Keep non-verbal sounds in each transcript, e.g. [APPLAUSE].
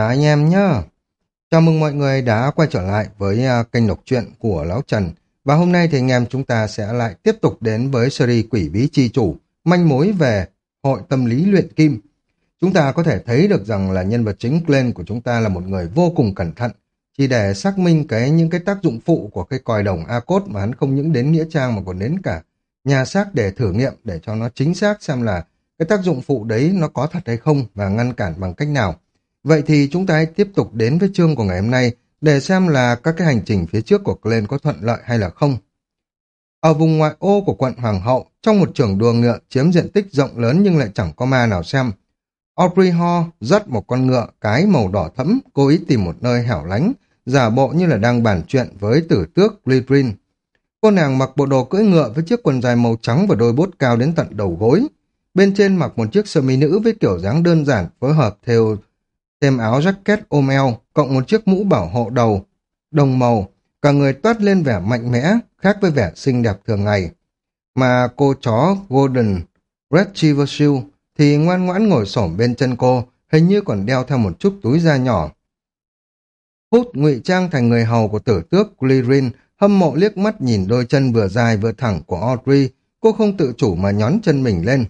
Chào anh em nhá. Chào mừng mọi người đã quay trở lại với à, kênh đọc truyện của Lão Trần. Và hôm nay thì anh em chúng ta sẽ lại tiếp tục đến với series Quỷ Bí Chi Chủ, manh mối về hội tâm lý luyện kim. Chúng ta có thể thấy được rằng là nhân vật chính Glenn của chúng ta là một người vô cùng cẩn thận, chỉ để xác minh cái những cái tác dụng phụ của cái còi đồng A-cốt mà hắn không những đến Nghĩa Trang mà còn đến cả nhà xác để thử nghiệm để cho nó chính xác xem là cái tác dụng phụ đấy nó có thật hay không và ngăn cản bằng cách nào. Vậy thì chúng ta hãy tiếp tục đến với chương của ngày hôm nay để xem là các cái hành trình phía trước của Glenn có thuận lợi hay là không. Ở vùng ngoại ô của quận Hoàng hậu, trong một trường đua ngựa chiếm diện tích rộng lớn nhưng lại chẳng có ma nào xem, Aubrey Hall dắt một con ngựa cái màu đỏ thẫm, cố ý tìm một nơi hẻo lánh, giả bộ như là đang bàn chuyện với tử tước Glidrin. Cô nàng mặc bộ đồ cưỡi ngựa với chiếc quần dài màu trắng và đôi bốt cao đến tận đầu gối. Bên trên mặc một chiếc sơ mi nữ với kiểu dáng đơn giản phối hợp theo thêm áo jacket ôm eo, cộng một chiếc mũ bảo hộ đầu, đồng màu, cả người toát lên vẻ mạnh mẽ, khác với vẻ xinh đẹp thường ngày. Mà cô chó Golden Retriever Shield thì ngoan ngoãn ngồi xổm bên chân cô, hình như còn đeo theo một chút túi da nhỏ. Hút ngụy trang thành người hầu của tử tước Glirin, hâm mộ liếc mắt nhìn đôi chân vừa dài vừa thẳng của Audrey, cô không tự chủ mà nhón chân mình lên.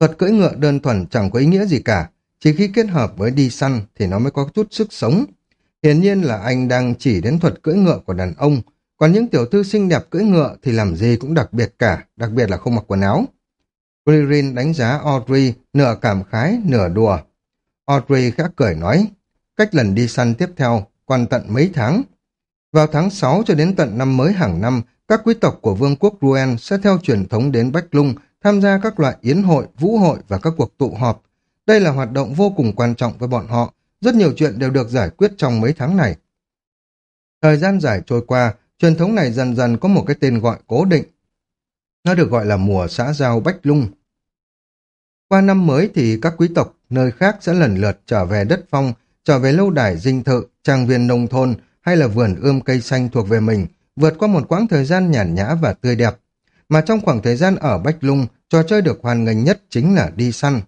Thuật cưỡi ngựa đơn thuần chẳng có ý nghĩa gì cả, chỉ khi kết hợp với đi săn thì nó mới có chút sức sống. Hiển nhiên là anh đang chỉ đến thuật cưỡi ngựa của đàn ông, còn những tiểu thư xinh đẹp cưỡi ngựa thì làm gì cũng đặc biệt cả, đặc biệt là không mặc quần áo. Gririn đánh giá Audrey, nửa cảm khái, nửa đùa. Audrey khẽ cười nói, cách lần đi săn tiếp theo, quan tận mấy tháng. Vào tháng 6 cho đến tận năm mới hàng năm, các quý tộc của vương quốc Ruen sẽ theo truyền thống đến Bách Lung tham gia các loại yến hội, vũ hội và các cuộc tụ họp. Đây là hoạt động vô cùng quan trọng với bọn họ, rất nhiều chuyện đều được giải quyết trong mấy tháng này. Thời gian dài trôi qua, truyền thống này dần dần có một cái tên gọi cố định. Nó được gọi là mùa xã giao Bách Lung. Qua năm mới thì các quý tộc nơi khác sẽ lần lượt trở về đất phong, trở về lâu đài dinh thự, trang viên nông thôn hay là vườn ươm cây xanh thuộc về mình, vượt qua một quãng thời gian nhàn nhã và tươi đẹp. Mà trong khoảng thời gian ở Bách Lung, trò chơi được hoàn nghênh nhất chính là đi săn.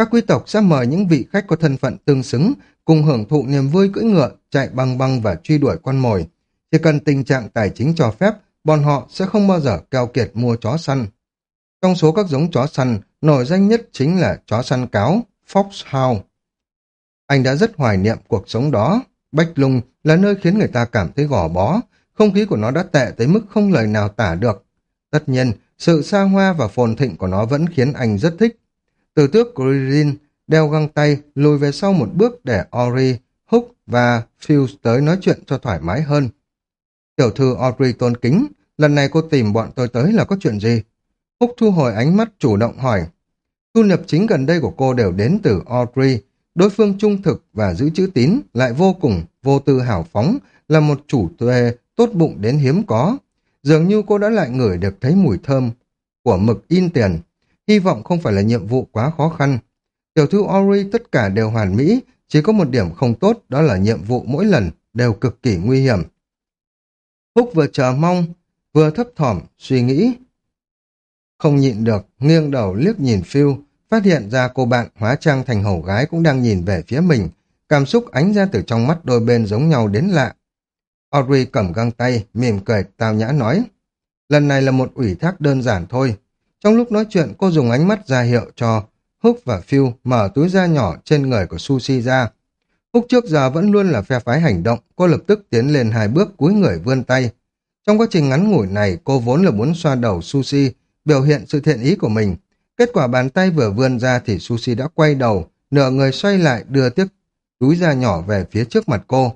Các quý tộc sẽ mời những vị khách có thân phận tương xứng cùng hưởng thụ niềm vui cưỡi ngựa, chạy băng băng và truy đuổi con mồi. Chỉ cần tình trạng tài chính cho phép, bọn họ sẽ không bao giờ keo kiệt mua chó săn. Trong số các giống chó săn, nổi danh nhất chính là chó săn cáo, Foxhound. Anh đã rất hoài niệm cuộc sống đó. Bách Lung là nơi khiến người ta cảm thấy gò bó, không khí của nó đã tệ tới mức không lời nào tả được. Tất nhiên, sự xa hoa và phồn thịnh của nó vẫn khiến anh rất thích. Từ tước Gririn đeo găng tay lùi về sau một bước để Ori, Hook và Fuse tới nói chuyện cho thoải mái hơn. Tiểu thư Audrey tôn kính, lần này cô tìm bọn tôi tới là có chuyện gì? Húc thu hồi ánh mắt chủ động hỏi. Thu nhập chính gần đây của cô đều đến từ Audrey. Đối phương trung thực và giữ chữ tín, lại vô cùng, vô tư hào phóng, là một chủ thuê tốt bụng đến hiếm có. Dường như cô đã lại ngửi được thấy mùi thơm của mực in tiền. Hy vọng không phải là nhiệm vụ quá khó khăn. Tiểu thư Ori tất cả đều hoàn mỹ, chỉ có một điểm không tốt đó là nhiệm vụ mỗi lần đều cực kỳ nguy hiểm. Húc vừa chờ mong, vừa thấp thỏm, suy nghĩ. Không nhịn được, nghiêng đầu liếc nhìn Phil, phát hiện ra cô bạn hóa trang thành hầu gái cũng đang nhìn về phía mình, cảm xúc ánh ra từ trong mắt đôi bên giống nhau đến lạ. Audrey cầm găng tay, mỉm cười, tao nhã nói. Lần này là một ủy thác đơn giản thôi. Trong lúc nói chuyện, cô dùng ánh mắt ra hiệu cho Húc và Phil mở túi da nhỏ trên người của Sushi ra. Húc trước giờ vẫn luôn là phe phái hành động, cô lập tức tiến lên hai bước cúi người vươn tay. Trong quá trình ngắn ngủi này, cô vốn là muốn xoa đầu Sushi, biểu hiện sự thiện ý của mình. Kết quả bàn tay vừa vươn ra thì Sushi đã quay đầu, nửa người xoay lại đưa tiếc túi da nhỏ về phía trước mặt cô.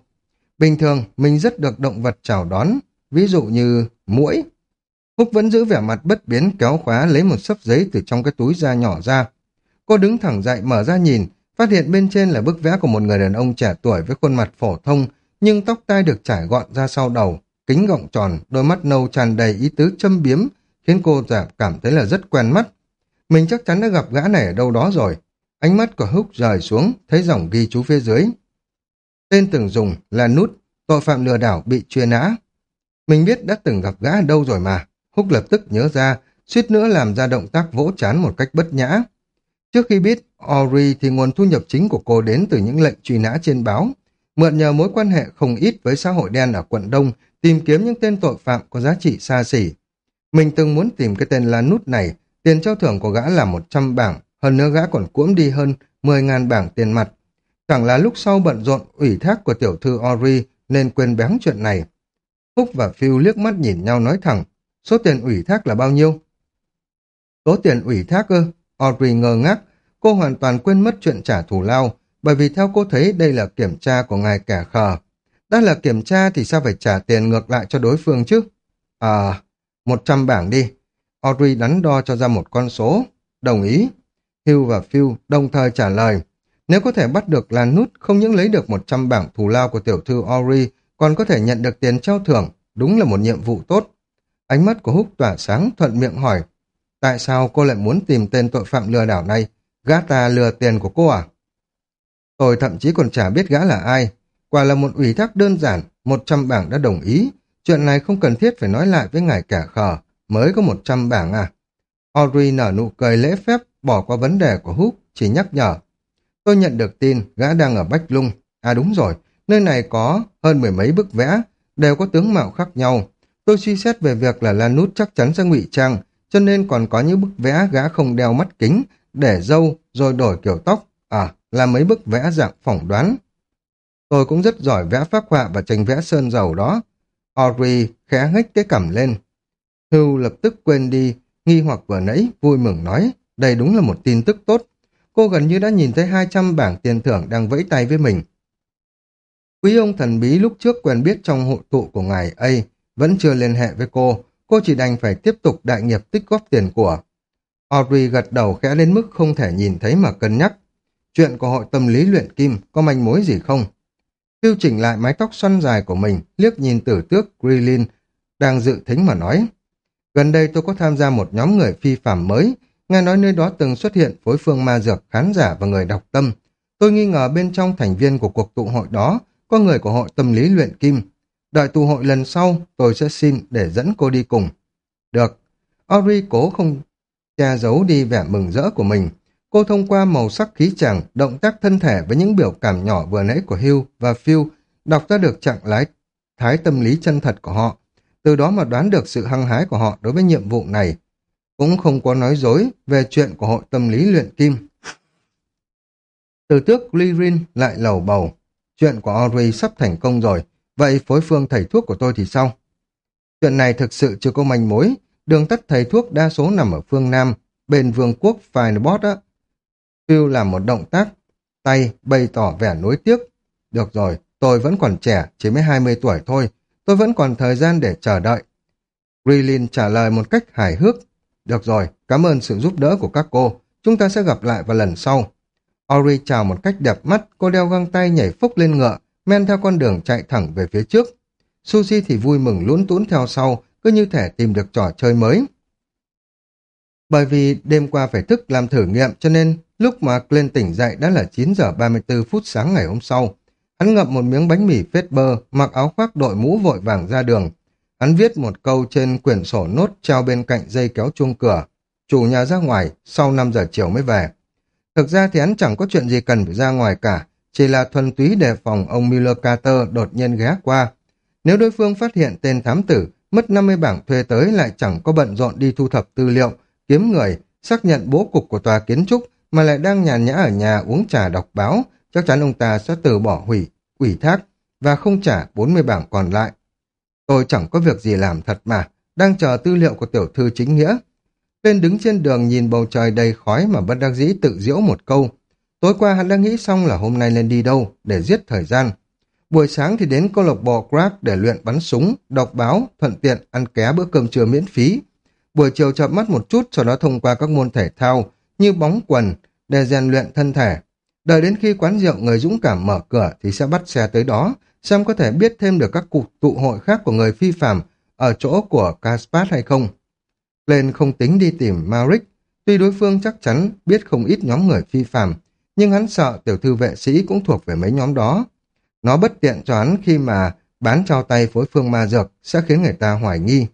Bình thường, mình rất được động vật chào đón, ví dụ như mũi. Húc vẫn giữ vẻ mặt bất biến kéo khóa lấy một sấp giấy từ trong cái túi da nhỏ ra. Cô đứng thẳng dậy mở ra nhìn, phát hiện bên trên là bức vẽ của một người đàn ông trẻ tuổi với khuôn mặt phổ thông, nhưng tóc tai được trải gọn ra sau đầu, kính gọng tròn, đôi mắt nâu tràn đầy ý tứ châm biếm, khiến cô giả cảm thấy là rất quen mắt. Mình chắc chắn đã gặp gã này ở đâu đó rồi. Ánh mắt của Húc rời xuống, thấy dòng ghi chú phía dưới. Tên từng dùng là nút, tội phạm lừa đảo bị truy nã. Mình biết đã từng gặp gã ở đâu rồi mà. Húc lập tức nhớ ra, suýt nữa làm ra động tác vỗ chán một cách bất nhã. Trước khi biết Ori thì nguồn thu nhập chính của cô đến từ những lệnh truy nã trên báo. Mượn nhờ mối quan hệ không ít với xã hội đen ở quận Đông, tìm kiếm những tên tội phạm có giá trị xa xỉ. Mình từng muốn tìm cái tên lá nút này, tiền trao thưởng của gã là 100 bảng, hơn nữa gã còn cuỗm đi hơn 10.000 bảng tiền mặt. Chẳng là lúc sau bận rộn ủy thác của tiểu thư Ori nên quên bén chuyện này. Phúc và Phil liếc mắt nhìn nhau nói thẳng, số tiền ủy thác là bao nhiêu? Số tiền ủy thác ơ, Audrey ngơ ngác, cô hoàn toàn quên mất chuyện trả thù lao, bởi vì theo cô thấy đây là kiểm tra của ngài kẻ khờ. Đã là kiểm tra thì sao phải trả tiền ngược lại cho đối phương chứ? À, 100 bảng đi. Audrey đắn đo cho ra một con số. Đồng ý. Hugh và Phil đồng thời trả lời. Nếu có thể bắt được lan nút không những lấy được 100 bảng thù lao của tiểu thư Audrey, còn có thể nhận được tiền trao thưởng, đúng là một nhiệm vụ tốt. Ánh mắt của Húc tỏa sáng thuận miệng hỏi, tại sao cô lại muốn tìm tên tội phạm lừa đảo này? Gã ta lừa tiền của cô à? Tôi thậm chí còn chả biết gã là ai. Quả là một ủy thác đơn giản, 100 bảng đã đồng ý. Chuyện này không cần thiết phải nói lại với ngài cả khờ, mới có 100 bảng à. Audrey nở nụ cười lễ phép, bỏ qua vấn đề của Húc, chỉ nhắc nhở. Tôi nhận được tin, gã đang ở Bách Lung. À đúng rồi, nơi này có hơn mười mấy bức vẽ, đều có tướng mạo khác nhau. Tôi suy xét về việc là Lan Nút chắc chắn sẽ ngụy trang, cho nên còn có những bức vẽ gã không đeo mắt kính, để dâu rồi đổi kiểu tóc. À, là mấy bức vẽ dạng phỏng đoán. Tôi cũng rất giỏi vẽ phác họa và tranh vẽ sơn dầu đó. Audrey khẽ ngách cái cằm lên. Hugh lập tức quên đi, nghi hoặc vừa nãy, vui mừng nói, đây đúng là một tin tức tốt. Cô gần như đã nhìn thấy 200 bảng tiền thưởng đang vẫy tay với mình. Quý ông thần bí lúc trước quen biết trong hội tụ của ngài ấy vẫn chưa liên hệ với cô, cô chỉ đành phải tiếp tục đại nghiệp tích góp tiền của. Audrey gật đầu khẽ lên mức không thể nhìn thấy mà cân nhắc. Chuyện của hội tâm lý luyện kim có manh mối gì không? Tiêu chỉnh lại mái tóc xoăn dài của mình, liếc nhìn tử tước Grilin đang dự thính mà nói. Gần đây tôi có tham gia một nhóm người phi phạm mới, nghe nói nơi đó từng xuất hiện phối phương ma dược khán giả và người đọc tâm. Tôi nghi ngờ bên trong thành viên của cuộc tụ hội đó có người của hội tâm lý luyện kim. Đợi tụ hội lần sau, tôi sẽ xin để dẫn cô đi cùng. Được. Ori cố không che giấu đi vẻ mừng rỡ của mình. Cô thông qua màu sắc khí chàng, động tác thân thể với những biểu cảm nhỏ vừa nãy của Hugh và Phil đọc ra được trạng lái thái tâm lý chân thật của họ. Từ đó mà đoán được sự hăng hái của họ đối với nhiệm vụ này. Cũng không có nói dối về chuyện của hội tâm lý luyện kim. Từ tước Lirin lại lầu bầu. Chuyện của Audrey sắp thành công rồi, vậy phối phương thầy thuốc của tôi thì sao? Chuyện này thực sự chưa có manh mối, đường tắt thầy thuốc đa số nằm ở phương Nam, bên vương quốc Finebot á. Phil làm một động tác, tay bày tỏ vẻ nối tiếc. Được rồi, tôi vẫn còn trẻ, chỉ mới 20 tuổi thôi, tôi vẫn còn thời gian để chờ đợi. Grilin trả lời một cách hài hước. Được rồi, cảm ơn sự giúp đỡ của các cô, chúng ta sẽ gặp lại vào lần sau. Ori chào một cách đẹp mắt, cô đeo găng tay nhảy phúc lên ngựa, men theo con đường chạy thẳng về phía trước. Sushi thì vui mừng lún tún theo sau, cứ như thể tìm được trò chơi mới. Bởi vì đêm qua phải thức làm thử nghiệm cho nên lúc mà lên tỉnh dậy đã là 9 giờ 34 phút sáng ngày hôm sau. Hắn ngậm một miếng bánh mì phết bơ, mặc áo khoác đội mũ vội vàng ra đường. Hắn viết một câu trên quyển sổ nốt treo bên cạnh dây kéo chuông cửa. Chủ nhà ra ngoài, sau 5 giờ chiều mới về. Thực ra thì hắn chẳng có chuyện gì cần phải ra ngoài cả, chỉ là thuần túy đề phòng ông Miller Carter đột nhiên ghé qua. Nếu đối phương phát hiện tên thám tử, mất 50 bảng thuê tới lại chẳng có bận rộn đi thu thập tư liệu, kiếm người, xác nhận bố cục của tòa kiến trúc mà lại đang nhàn nhã ở nhà uống trà đọc báo, chắc chắn ông ta sẽ từ bỏ hủy, ủy thác và không trả 40 bảng còn lại. Tôi chẳng có việc gì làm thật mà, đang chờ tư liệu của tiểu thư chính nghĩa. Lên đứng trên đường nhìn bầu trời đầy khói mà bất đắc dĩ tự diễu một câu. Tối qua hắn đã nghĩ xong là hôm nay lên đi đâu để giết thời gian. Buổi sáng thì đến câu lạc bộ Crack để luyện bắn súng, đọc báo, thuận tiện ăn ké bữa cơm trưa miễn phí. Buổi chiều chợp mắt một chút sau đó thông qua các môn thể thao như bóng quần để rèn luyện thân thể. Đợi đến khi quán rượu người dũng cảm mở cửa thì sẽ bắt xe tới đó, xem có thể biết thêm được các cuộc tụ hội khác của người phi phạm ở chỗ của Caspat hay không. Lên không tính đi tìm Maric, tuy đối phương chắc chắn biết không ít nhóm người phi phạm, nhưng hắn sợ tiểu thư vệ sĩ cũng thuộc về mấy nhóm đó. Nó bất tiện cho hắn khi mà bán trao tay phối phương ma dược sẽ khiến người ta hoài nghi.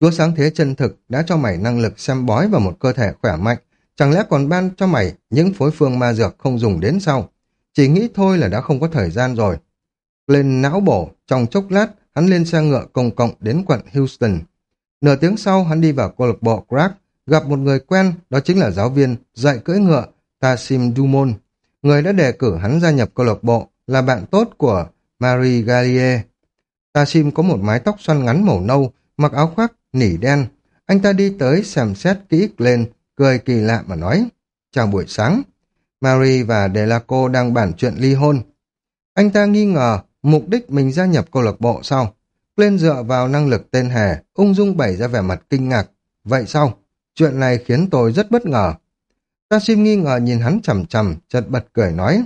Chúa sáng thế chân thực đã cho mày năng lực xem bói vào một cơ thể khỏe mạnh, chẳng lẽ còn ban cho mày những phối phương ma dược không dùng đến sau? Chỉ nghĩ thôi là đã không có thời gian rồi. Lên não bổ, trong chốc lát, hắn lên xe ngựa công cộng đến quận Houston. Nửa tiếng sau, hắn đi vào câu lạc bộ Crack, gặp một người quen, đó chính là giáo viên dạy cưỡi ngựa Tassim Dumont. Người đã đề cử hắn gia nhập câu lạc bộ là bạn tốt của Marie Gallier. Tassim có một mái tóc xoăn ngắn màu nâu, mặc áo khoác, nỉ đen. Anh ta đi tới xem xét kỹ lên, cười kỳ lạ mà nói. Chào buổi sáng. Marie và Delaco đang bàn chuyện ly hôn. Anh ta nghi ngờ mục đích mình gia nhập câu lạc bộ sau. Lên dựa vào năng lực tên hề, ung dung bày ra vẻ mặt kinh ngạc. Vậy sao? Chuyện này khiến tôi rất bất ngờ. Tassim nghi ngờ nhìn hắn chầm chầm, chợt bật cười nói.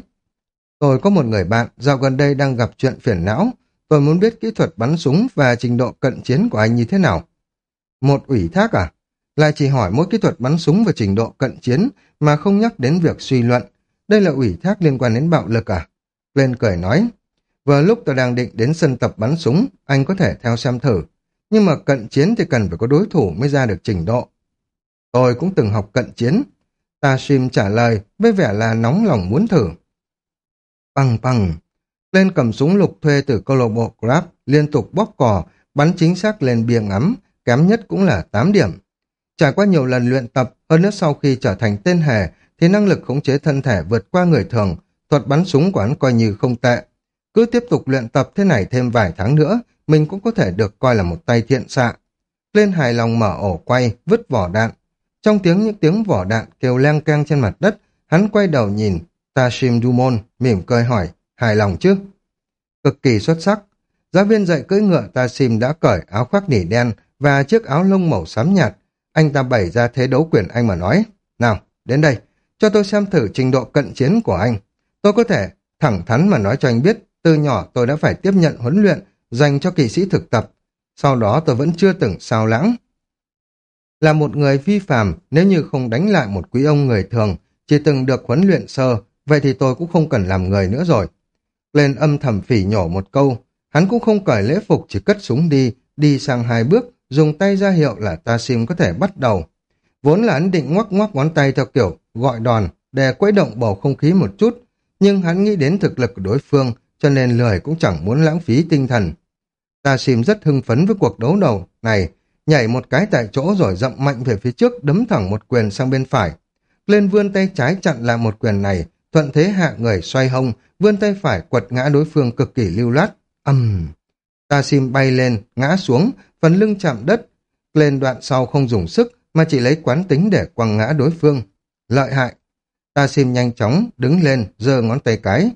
Tôi có một người bạn, dạo gần đây đang gặp chuyện phiền não. Tôi muốn biết kỹ thuật bắn súng và trình độ cận chiến của anh như thế nào. Một ủy thác à? Lại chỉ hỏi mỗi kỹ thuật bắn súng và trình độ cận chiến mà không nhắc đến việc suy luận. Đây là ủy thác liên quan đến bạo lực à? Lên cười nói. Vừa lúc tôi đang định đến sân tập bắn súng, anh có thể theo xem thử. Nhưng mà cận chiến thì cần phải có đối thủ mới ra được trình độ. Tôi cũng từng học cận chiến. Tashim trả lời với vẻ là nóng lòng muốn thử. Păng păng. Lên cầm súng lục thuê từ câu lạc bộ Grab, liên tục bóp cò, bắn chính xác lên bia ngắm, kém nhất cũng là 8 điểm. Trải qua nhiều lần luyện tập, hơn nữa sau khi trở thành tên hề, thì năng lực khống chế thân thể vượt qua người thường, thuật bắn súng của hắn coi như không tệ. Cứ tiếp tục luyện tập thế này thêm vài tháng nữa, mình cũng có thể được coi là một tay thiện xạ. Lên hài lòng mở ổ quay, vứt vỏ đạn. Trong tiếng những tiếng vỏ đạn kêu leng keng trên mặt đất, hắn quay đầu nhìn, Tashim Dumon, mỉm cười hỏi, hài lòng chứ? Cực kỳ xuất sắc. Giáo viên dạy cưỡi ngựa Tashim đã cởi áo khoác nỉ đen và chiếc áo lông màu xám nhạt. Anh ta bày ra thế đấu quyền anh mà nói, nào, đến đây, cho tôi xem thử trình độ cận chiến của anh. Tôi có thể thẳng thắn mà nói cho anh biết, từ nhỏ tôi đã phải tiếp nhận huấn luyện dành cho kỵ sĩ thực tập. Sau đó tôi vẫn chưa từng sao lãng. Là một người vi phạm, nếu như không đánh lại một quý ông người thường, chỉ từng được huấn luyện sơ, vậy thì tôi cũng không cần làm người nữa rồi. Lên âm thầm phỉ nhổ một câu, hắn cũng không cởi lễ phục chỉ cất súng đi, đi sang hai bước, dùng tay ra hiệu là ta sim có thể bắt đầu. Vốn là hắn định ngoắc ngoắc ngón tay theo kiểu gọi đòn để quấy động bầu không khí một chút, nhưng hắn nghĩ đến thực lực của đối phương, cho nên lười cũng chẳng muốn lãng phí tinh thần. Ta sim rất hưng phấn với cuộc đấu đầu này, nhảy một cái tại chỗ rồi dậm mạnh về phía trước đấm thẳng một quyền sang bên phải. Lên vươn tay trái chặn lại một quyền này, thuận thế hạ người xoay hông, vươn tay phải quật ngã đối phương cực kỳ lưu loát. Âm! Uhm. Ta sim bay lên, ngã xuống, phần lưng chạm đất. Lên đoạn sau không dùng sức, mà chỉ lấy quán tính để quăng ngã đối phương. Lợi hại! Ta sim nhanh chóng, đứng lên, giơ ngón tay cái.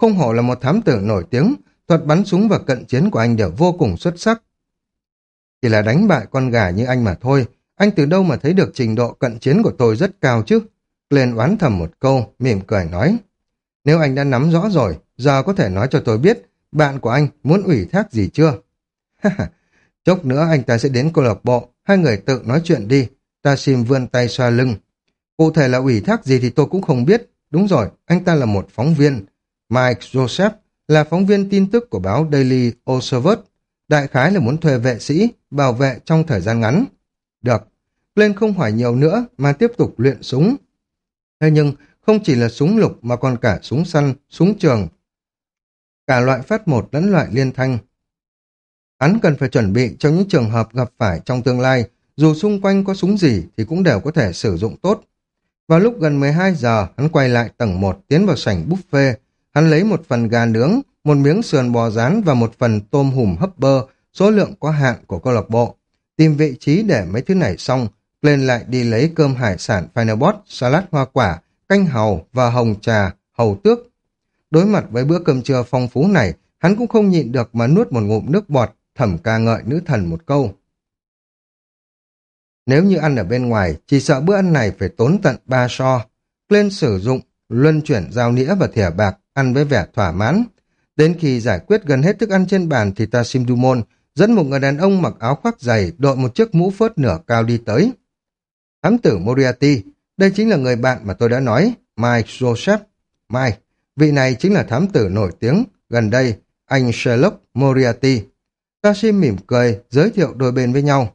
Không hổ là một thám tử nổi tiếng, thuật bắn súng và cận chiến của anh đều vô cùng xuất sắc. Chỉ là đánh bại con gà như anh mà thôi, anh từ đâu mà thấy được trình độ cận chiến của tôi rất cao chứ? Glenn oán thầm một câu, mỉm cười nói. Nếu anh đã nắm rõ rồi, giờ có thể nói cho tôi biết, bạn của anh muốn ủy thác gì chưa? Chốc nữa anh ta sẽ đến câu lạc bộ, hai người tự nói chuyện đi. Ta xin vươn tay xoa lưng. Cụ thể là ủy thác gì thì tôi cũng không biết. Đúng rồi, anh ta là một phóng viên. Mike Joseph là phóng viên tin tức của báo Daily Observer. Đại khái là muốn thuê vệ sĩ, bảo vệ trong thời gian ngắn. Được, lên không hỏi nhiều nữa mà tiếp tục luyện súng. Thế nhưng, không chỉ là súng lục mà còn cả súng săn, súng trường. Cả loại phát một lẫn loại liên thanh. Hắn cần phải chuẩn bị cho những trường hợp gặp phải trong tương lai, dù xung quanh có súng gì thì cũng đều có thể sử dụng tốt. Vào lúc gần 12 giờ, hắn quay lại tầng 1 tiến vào sảnh buffet. Hắn lấy một phần gà nướng, một miếng sườn bò rán và một phần tôm hùm hấp bơ, số lượng có hạn của câu lạc bộ. Tìm vị trí để mấy thứ này xong, lên lại đi lấy cơm hải sản Finalbot, salad hoa quả, canh hầu và hồng trà, hầu tước. Đối mặt với bữa cơm trưa phong phú này, hắn cũng không nhịn được mà nuốt một ngụm nước bọt, thẩm ca ngợi nữ thần một câu. Nếu như ăn ở bên ngoài, chỉ sợ bữa ăn này phải tốn tận ba so. Lên sử dụng, luân chuyển dao nĩa và thìa bạc, ăn với vẻ thỏa mãn. Đến khi giải quyết gần hết thức ăn trên bàn thì ta Dumon dẫn một người đàn ông mặc áo khoác dày đội một chiếc mũ phớt nửa cao đi tới. Thám tử Moriarty, đây chính là người bạn mà tôi đã nói, Mike Joseph. Mike, vị này chính là thám tử nổi tiếng, gần đây, anh Sherlock Moriarty. Tashim mỉm cười, giới thiệu đôi bên với nhau.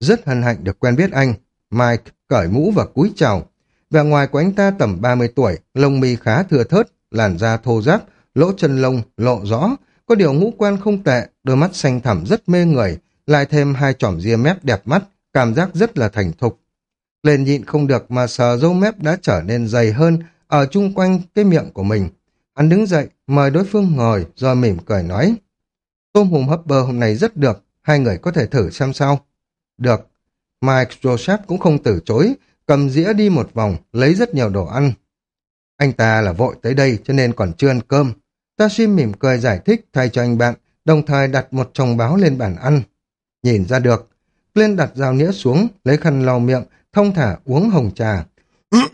Rất hân hạnh được quen biết anh. Mike cởi mũ và cúi chào. Và ngoài của anh ta tầm 30 tuổi, lông mi khá thừa thớt, làn da thô ráp, lỗ chân lông lộ rõ, có điều ngũ quan không tệ, đôi mắt xanh thẳm rất mê người, lại thêm hai chỏm ria mép đẹp mắt, cảm giác rất là thành thục. Lên nhịn không được mà sờ dâu mép đã trở nên dày hơn ở chung quanh cái miệng của mình. Hắn đứng dậy, mời đối phương ngồi, rồi mỉm cười nói. Tôm hùm hấp bơ hôm nay rất được, hai người có thể thử xem sao. Được. Mike Joseph cũng không từ chối, cầm dĩa đi một vòng, lấy rất nhiều đồ ăn. Anh ta là vội tới đây cho nên còn chưa ăn cơm. Tashim mỉm cười giải thích thay cho anh bạn, đồng thời đặt một chồng báo lên bàn ăn. Nhìn ra được, Glenn đặt dao nĩa xuống, lấy khăn lau miệng, thông thả uống hồng trà. [COUGHS]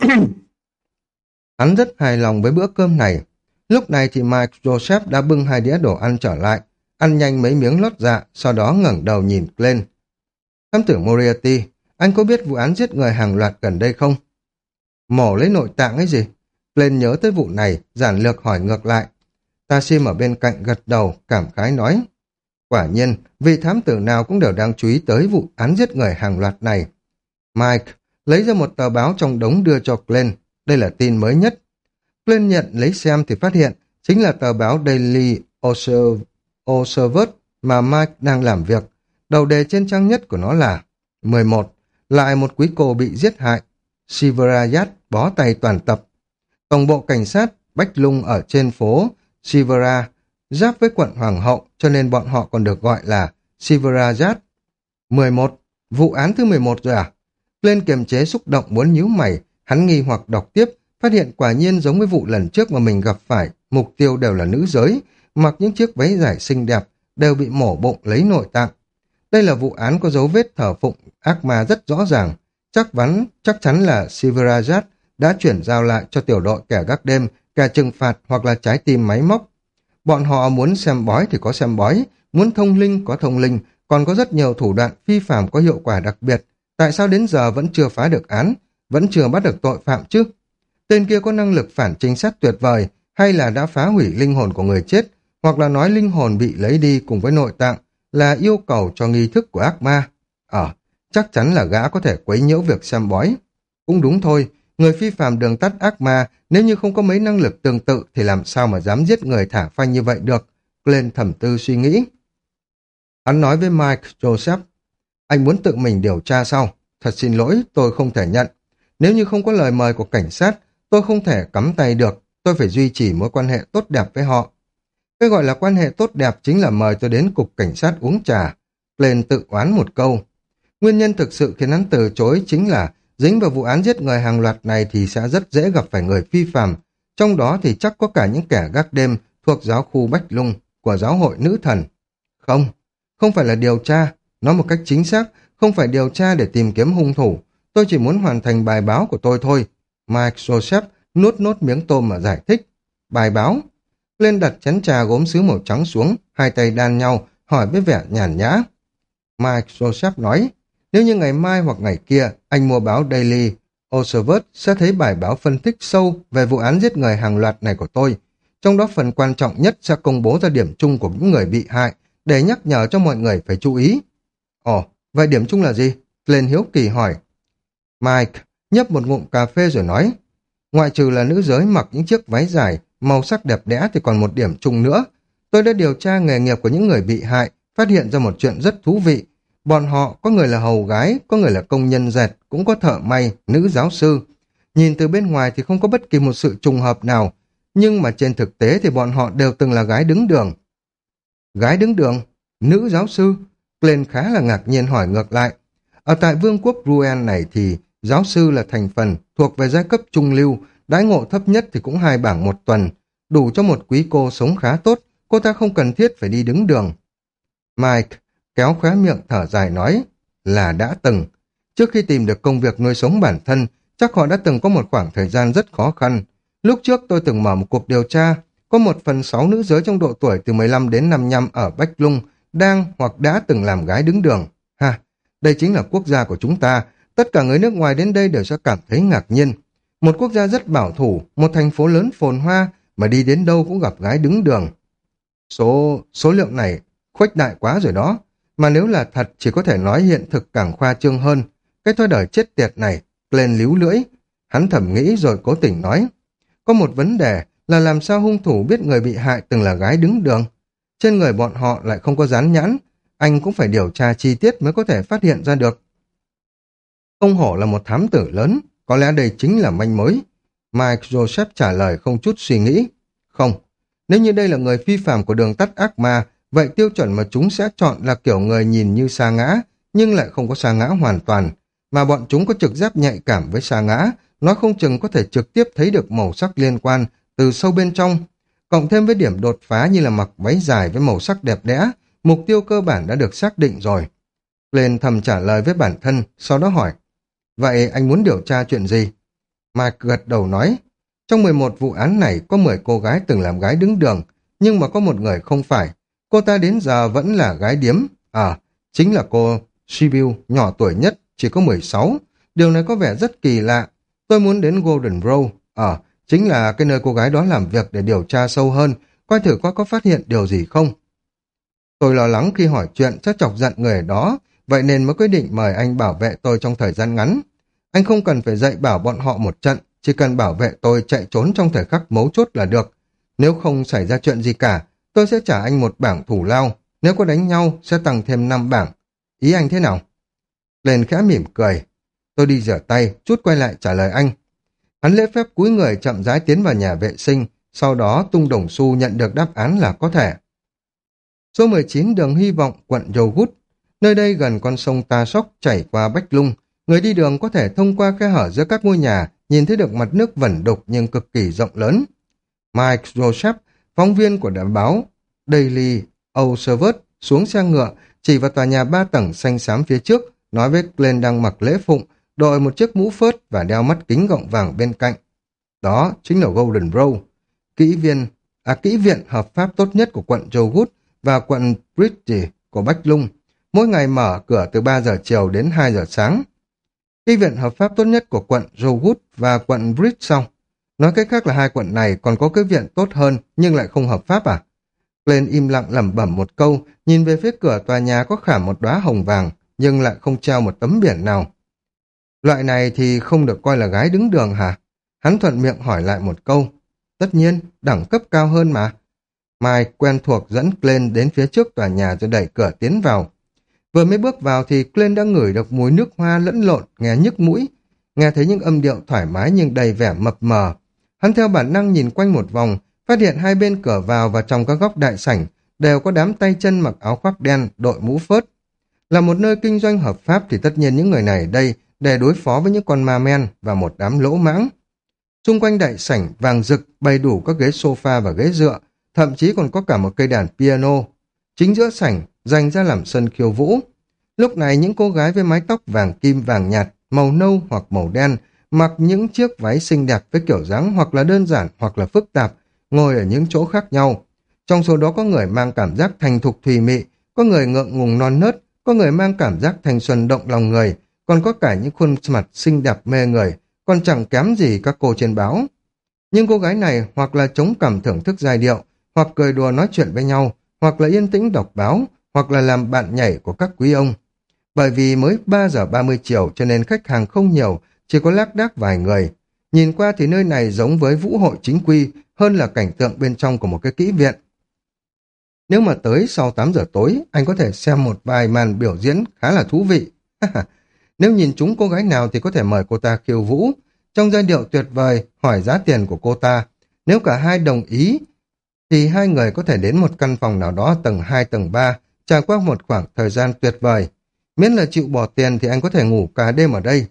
Hắn rất hài lòng với bữa cơm này. Lúc này thì Mike Joseph đã bưng hai đĩa đồ ăn trở lại, ăn nhanh mấy miếng lót dạ, sau đó ngẩng đầu nhìn lên. Thám tử Moriarty, anh có biết vụ án giết người hàng loạt gần đây không? Mổ lấy nội tạng ấy gì? Glenn nhớ tới vụ này, giản lược hỏi ngược lại. Tasim ở bên cạnh gật đầu, cảm khái nói. Quả nhiên, vị thám tử nào cũng đều đang chú ý tới vụ án giết người hàng loạt này. Mike lấy ra một tờ báo trong đống đưa cho Glenn. Đây là tin mới nhất. Glenn nhận lấy xem thì phát hiện chính là tờ báo Daily Observer mà Mike đang làm việc. Đầu đề trên trang nhất của nó là 11. Lại một quý cô bị giết hại. Sivarayat bó tay toàn tập. Tổng bộ cảnh sát Bách Lung ở trên phố Sivara giáp với quận Hoàng hậu cho nên bọn họ còn được gọi là Sivarajat. 11. Vụ án thứ 11 rồi à? Lên kiềm chế xúc động muốn nhíu mày, hắn nghi hoặc đọc tiếp, phát hiện quả nhiên giống với vụ lần trước mà mình gặp phải, mục tiêu đều là nữ giới, mặc những chiếc váy dài xinh đẹp, đều bị mổ bụng lấy nội tạng. Đây là vụ án có dấu vết thở phụng ác ma rất rõ ràng, chắc vắn chắc chắn là Sivarajat đã chuyển giao lại cho tiểu đội kẻ gác đêm, kẻ trừng phạt hoặc là trái tim máy móc. Bọn họ muốn xem bói thì có xem bói, muốn thông linh có thông linh, còn có rất nhiều thủ đoạn phi phạm có hiệu quả đặc biệt. Tại sao đến giờ vẫn chưa phá được án, vẫn chưa bắt được tội phạm chứ? Tên kia có năng lực phản trinh sát tuyệt vời, hay là đã phá hủy linh hồn của người chết, hoặc là nói linh hồn bị lấy đi cùng với nội tạng, là yêu cầu cho nghi thức của ác ma. Ờ, chắc chắn là gã có thể quấy nhiễu việc xem bói. Cũng đúng thôi, người phi phàm đường tắt ác ma, nếu như không có mấy năng lực tương tự thì làm sao mà dám giết người thả phanh như vậy được. Glenn thẩm tư suy nghĩ. Hắn nói với Mike Joseph, anh muốn tự mình điều tra sau. Thật xin lỗi, tôi không thể nhận. Nếu như không có lời mời của cảnh sát, tôi không thể cắm tay được, tôi phải duy trì mối quan hệ tốt đẹp với họ. Cái gọi là quan hệ tốt đẹp chính là mời tôi đến cục cảnh sát uống trà. Glenn tự oán một câu. Nguyên nhân thực sự khiến hắn từ chối chính là dính vào vụ án giết người hàng loạt này thì sẽ rất dễ gặp phải người phi phàm. Trong đó thì chắc có cả những kẻ gác đêm thuộc giáo khu Bách Lung của giáo hội nữ thần. Không, không phải là điều tra, nói một cách chính xác, không phải điều tra để tìm kiếm hung thủ. Tôi chỉ muốn hoàn thành bài báo của tôi thôi. Mike Joseph nuốt nốt miếng tôm mà giải thích. Bài báo? Lên đặt chén trà gốm sứ màu trắng xuống, hai tay đan nhau, hỏi với vẻ nhàn nhã. Mike Joseph nói, nếu như ngày mai hoặc ngày kia anh mua báo Daily, Osevert sẽ thấy bài báo phân tích sâu về vụ án giết người hàng loạt này của tôi. Trong đó phần quan trọng nhất sẽ công bố ra điểm chung của những người bị hại để nhắc nhở cho mọi người phải chú ý. Ồ, vậy điểm chung là gì? Lên hiếu kỳ hỏi. Mike nhấp một ngụm cà phê rồi nói, ngoại trừ là nữ giới mặc những chiếc váy dài, màu sắc đẹp đẽ thì còn một điểm chung nữa. Tôi đã điều tra nghề nghiệp của những người bị hại, phát hiện ra một chuyện rất thú vị Bọn họ có người là hầu gái, có người là công nhân dệt, cũng có thợ may, nữ giáo sư. Nhìn từ bên ngoài thì không có bất kỳ một sự trùng hợp nào, nhưng mà trên thực tế thì bọn họ đều từng là gái đứng đường. Gái đứng đường? Nữ giáo sư? Glenn khá là ngạc nhiên hỏi ngược lại. Ở tại vương quốc Ruen này thì giáo sư là thành phần thuộc về giai cấp trung lưu, đãi ngộ thấp nhất thì cũng hai bảng một tuần, đủ cho một quý cô sống khá tốt, cô ta không cần thiết phải đi đứng đường. Mike kéo khóe miệng thở dài nói là đã từng. Trước khi tìm được công việc nuôi sống bản thân, chắc họ đã từng có một khoảng thời gian rất khó khăn. Lúc trước tôi từng mở một cuộc điều tra, có một phần sáu nữ giới trong độ tuổi từ 15 đến 55 ở Bách Lung đang hoặc đã từng làm gái đứng đường. Ha, đây chính là quốc gia của chúng ta. Tất cả người nước ngoài đến đây đều sẽ cảm thấy ngạc nhiên. Một quốc gia rất bảo thủ, một thành phố lớn phồn hoa mà đi đến đâu cũng gặp gái đứng đường. Số số liệu này khuếch đại quá rồi đó. Mà nếu là thật chỉ có thể nói hiện thực càng khoa trương hơn. Cái thói đời chết tiệt này, lên líu lưỡi. Hắn thầm nghĩ rồi cố tình nói. Có một vấn đề là làm sao hung thủ biết người bị hại từng là gái đứng đường. Trên người bọn họ lại không có dán nhãn, anh cũng phải điều tra chi tiết mới có thể phát hiện ra được. Ông hổ là một thám tử lớn, có lẽ đây chính là manh mối. Mike Joseph trả lời không chút suy nghĩ. Không, nếu như đây là người phi phạm của đường tắt ác ma, vậy tiêu chuẩn mà chúng sẽ chọn là kiểu người nhìn như xa ngã, nhưng lại không có xa ngã hoàn toàn, mà bọn chúng có trực giác nhạy cảm với xa ngã, nó không chừng có thể trực tiếp thấy được màu sắc liên quan từ sâu bên trong. Cộng thêm với điểm đột phá như là mặc váy dài với màu sắc đẹp đẽ, mục tiêu cơ bản đã được xác định rồi. Lên thầm trả lời với bản thân, sau đó hỏi, vậy anh muốn điều tra chuyện gì? Mike gật đầu nói, trong 11 vụ án này có 10 cô gái từng làm gái đứng đường, nhưng mà có một người không phải. Cô ta đến giờ vẫn là gái điếm. À, chính là cô Sibyl, nhỏ tuổi nhất, chỉ có 16. Điều này có vẻ rất kỳ lạ. Tôi muốn đến Golden Row. à, chính là cái nơi cô gái đó làm việc để điều tra sâu hơn, coi thử có có phát hiện điều gì không. Tôi lo lắng khi hỏi chuyện chắc chọc giận người đó, vậy nên mới quyết định mời anh bảo vệ tôi trong thời gian ngắn. Anh không cần phải dạy bảo bọn họ một trận, chỉ cần bảo vệ tôi chạy trốn trong thời khắc mấu chốt là được. Nếu không xảy ra chuyện gì cả, tôi sẽ trả anh một bảng thủ lao. Nếu có đánh nhau, sẽ tăng thêm 5 bảng. Ý anh thế nào? Lên khẽ mỉm cười. Tôi đi rửa tay, chút quay lại trả lời anh. Hắn lễ phép cúi người chậm rãi tiến vào nhà vệ sinh, sau đó tung đồng xu nhận được đáp án là có thể. Số 19 đường hy vọng quận Dầu Gút. Nơi đây gần con sông Ta Sóc chảy qua Bách Lung. Người đi đường có thể thông qua khe hở giữa các ngôi nhà, nhìn thấy được mặt nước vẩn đục nhưng cực kỳ rộng lớn. Mike Joseph, phóng viên của đài báo Daily Observer, xuống xe ngựa, chỉ vào tòa nhà ba tầng xanh xám phía trước, nói với Glenn đang mặc lễ phụng, đội một chiếc mũ phớt và đeo mắt kính gọng vàng bên cạnh. Đó chính là Golden Row, kỹ viên, à kỹ viện hợp pháp tốt nhất của quận Joe và quận Bridge của Bách Lung, mỗi ngày mở cửa từ 3 giờ chiều đến 2 giờ sáng. Kỹ viện hợp pháp tốt nhất của quận Joe và quận Bridge xong. Nói cách khác là hai quận này còn có cái viện tốt hơn nhưng lại không hợp pháp à? Lên im lặng lẩm bẩm một câu, nhìn về phía cửa tòa nhà có khảm một đóa hồng vàng, nhưng lại không treo một tấm biển nào. Loại này thì không được coi là gái đứng đường hả? Hắn thuận miệng hỏi lại một câu. Tất nhiên, đẳng cấp cao hơn mà. Mai quen thuộc dẫn Glenn đến phía trước tòa nhà rồi đẩy cửa tiến vào. Vừa mới bước vào thì Glenn đã ngửi được mùi nước hoa lẫn lộn, nghe nhức mũi. Nghe thấy những âm điệu thoải mái nhưng đầy vẻ mập mờ. Hắn theo bản năng nhìn quanh một vòng, phát hiện hai bên cửa vào và trong các góc đại sảnh đều có đám tay chân mặc áo khoác đen, đội mũ phớt. Là một nơi kinh doanh hợp pháp thì tất nhiên những người này đây để đối phó với những con ma men và một đám lỗ mãng. Xung quanh đại sảnh vàng rực bày đủ các ghế sofa và ghế dựa, thậm chí còn có cả một cây đàn piano. Chính giữa sảnh dành ra làm sân khiêu vũ. Lúc này những cô gái với mái tóc vàng kim vàng nhạt, màu nâu hoặc màu đen, mặc những chiếc váy xinh đẹp với kiểu dáng hoặc là đơn giản hoặc là phức tạp, ngồi ở những chỗ khác nhau. Trong số đó có người mang cảm giác thành thục thùy mị, có người ngượng ngùng non nớt, có người mang cảm giác thanh xuân động lòng người, còn có cả những khuôn mặt xinh đẹp mê người, còn chẳng kém gì các cô trên báo. Nhưng cô gái này hoặc là chống cảm thưởng thức giai điệu, hoặc cười đùa nói chuyện với nhau, hoặc là yên tĩnh đọc báo, hoặc là làm bạn nhảy của các quý ông. Bởi vì mới 3 giờ 30 chiều cho nên khách hàng không nhiều, chỉ có lác đác vài người. Nhìn qua thì nơi này giống với vũ hội chính quy hơn là cảnh tượng bên trong của một cái kỹ viện. Nếu mà tới sau 8 giờ tối, anh có thể xem một vài màn biểu diễn khá là thú vị. [LAUGHS] Nếu nhìn chúng cô gái nào thì có thể mời cô ta khiêu vũ. Trong giai điệu tuyệt vời, hỏi giá tiền của cô ta. Nếu cả hai đồng ý, thì hai người có thể đến một căn phòng nào đó tầng 2, tầng 3, trải qua một khoảng thời gian tuyệt vời. Miễn là chịu bỏ tiền thì anh có thể ngủ cả đêm ở đây.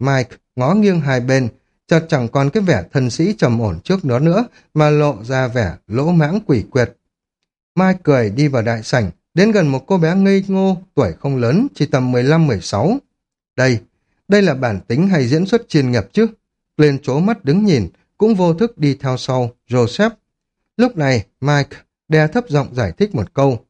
Mike ngó nghiêng hai bên, chợt chẳng còn cái vẻ thân sĩ trầm ổn trước đó nữa, mà lộ ra vẻ lỗ mãng quỷ quyệt. Mike cười đi vào đại sảnh, đến gần một cô bé ngây ngô, tuổi không lớn, chỉ tầm 15-16. Đây, đây là bản tính hay diễn xuất chuyên nghiệp chứ? Lên chố mắt đứng nhìn, cũng vô thức đi theo sau, Joseph. Lúc này, Mike đe thấp giọng giải thích một câu.